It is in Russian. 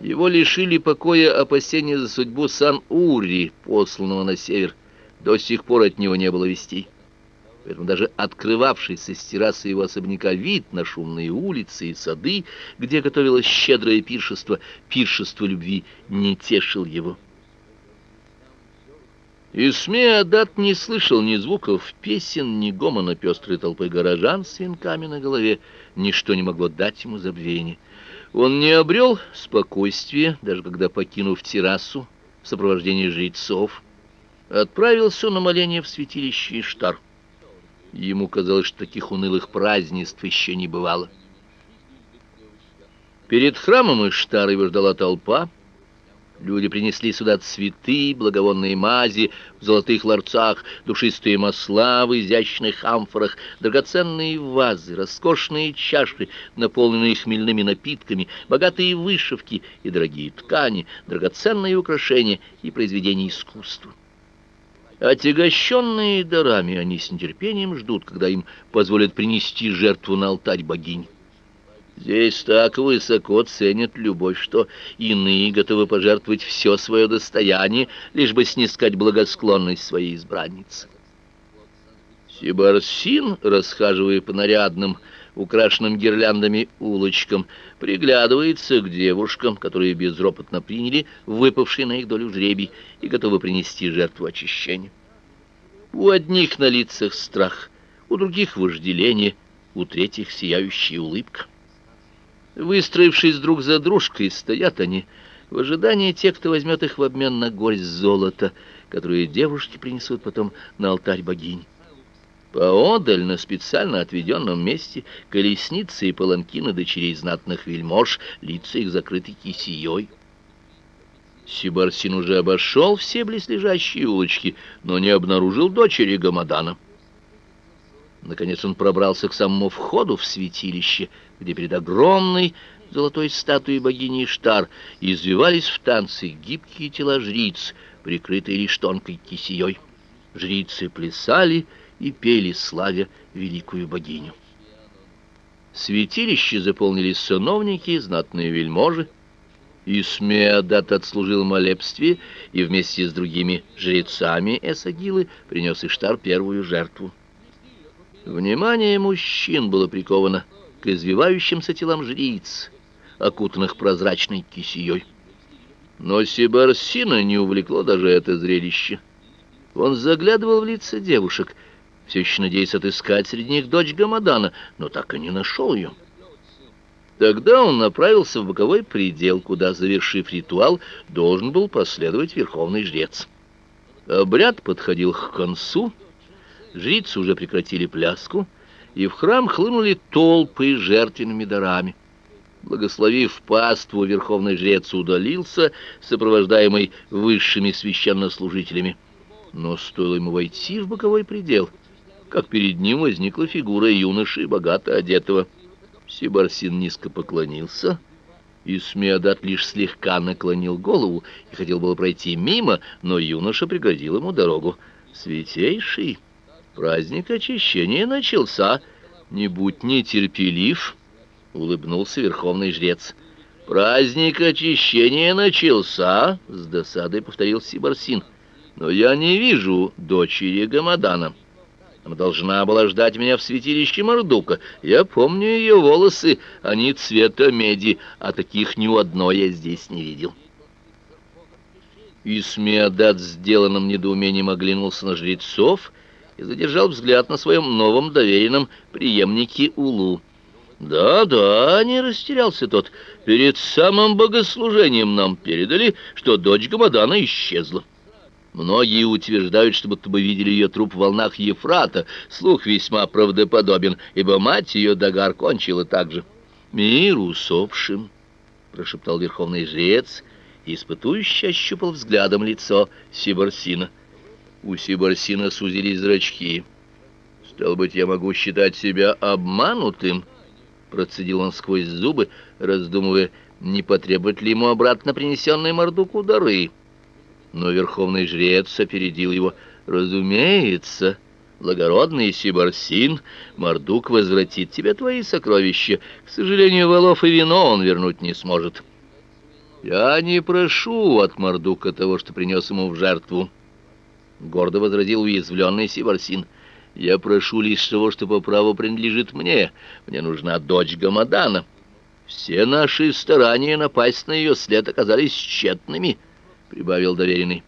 Его лишили покоя опасения за судьбу Сан-Ури, посланного на север. До сих пор от него не было вестей. Поэтому даже открывавшийся с террасы его особняка вид на шумные улицы и сады, где готовилось щедрое пиршество, пиршество любви, не тешил его. Исмеадат не слышал ни звуков песен, ни гомона пестрой толпы горожан с венками на голове. Ничто не могло дать ему забвение. Он не обрел спокойствия, даже когда, покинув террасу в сопровождении жрецов, отправился на моление в святилище Иштар. Ему казалось, что таких унылых празднеств еще не бывало. Перед храмом Иштар его ждала толпа, Люди принесли сюда цветы, благовонные мази в золотых ларцах, душистые масла в изящных амфорах, драгоценные вазы, роскошные чаши, наполненные хмельными напитками, богатые вышивки и дорогие ткани, драгоценные украшения и произведения искусства. Отягощенные дарами, они с нетерпением ждут, когда им позволят принести жертву на алтарь богини. Здесь так высоко ценят любовь, что иные готовы пожертвовать все свое достояние, лишь бы снискать благосклонность своей избранницы. Сибарсин, расхаживая по нарядным, украшенным гирляндами улочкам, приглядывается к девушкам, которые безропотно приняли выпавший на их долю жребий и готовы принести жертву очищения. У одних на лицах страх, у других вожделение, у третьих сияющая улыбка. Выстроившись друг за дружкой, стоят они в ожидании тех, кто возьмет их в обмен на горсть золота, которую девушки принесут потом на алтарь богини. Поодаль, на специально отведенном месте, колесницы и паланкины дочерей знатных вельмож, лица их закрыты кисеей. Сибарсин уже обошел все близлежащие улочки, но не обнаружил дочери Гамадана. Наконец он пробрался к самому входу в святилище, где перед огромной золотой статуей богини Иштар извивались в танце гибкие тела жриц, прикрытые лишь тонкой кисеей. Жрицы плясали и пели, славя великую богиню. Святилище заполнили сановники, знатные вельможи, и Смеадат отслужил молебствие и вместе с другими жрецами Эсагилы принес Иштар первую жертву. Внимание мужчин было приковано к извивающимся телам жриц, окутанных прозрачной кисеей. Но Сибарсина не увлекло даже это зрелище. Он заглядывал в лица девушек, все еще надеясь отыскать среди них дочь Гамадана, но так и не нашел ее. Тогда он направился в боковой предел, куда, завершив ритуал, должен был последовать верховный жрец. Обряд подходил к концу, Жрицы уже прекратили пляску, и в храм хлынули толпы с жертвенными дарами. Благословив паству, верховный жрец удалился, сопровождаемый высшими священнослужителями. Но стоило ему войти в боковой предел, как перед ним возникла фигура юноши, богато одетого. Сибарсин низко поклонился, и Смеодат лишь слегка наклонил голову и хотел было пройти мимо, но юноша преградил ему дорогу. «Святейший!» Праздник очищения начался. Не будь нетерпелив, улыбнулся верховный жрец. Праздник очищения начался, с досадой повторил Сибарсин. Но я не вижу дочери Гамадана. Она должна была ждать меня в святилище Мордука. Я помню ее волосы, они цвета меди, а таких ни у одной я здесь не видел. Исмеадат сделанным недоумением оглянулся на жрецов и задержал взгляд на своем новом доверенном преемнике Улу. «Да-да», — не растерялся тот, — «перед самым богослужением нам передали, что дочь Гамадана исчезла». Многие утверждают, что будто бы видели ее труп в волнах Ефрата. Слух весьма правдоподобен, ибо мать ее Дагар кончила так же. «Мир усопшим», — прошептал верховный жрец, и испытующе ощупал взглядом лицо Сибарсина. У Сибарсина сузились зрачки. «Стало быть, я могу считать себя обманутым?» Процедил он сквозь зубы, раздумывая, не потребует ли ему обратно принесенные Мордуку дары. Но верховный жрец опередил его. «Разумеется, благородный Сибарсин, Мордук возвратит тебе твои сокровища. К сожалению, волов и вино он вернуть не сможет». «Я не прошу от Мордука того, что принес ему в жертву», — гордо возразил уязвленный Сибарсин. «Я прошу лишь того, что по праву принадлежит мне. Мне нужна дочь Гамадана. Все наши старания напасть на ее след оказались тщетными», — прибавил доверенный.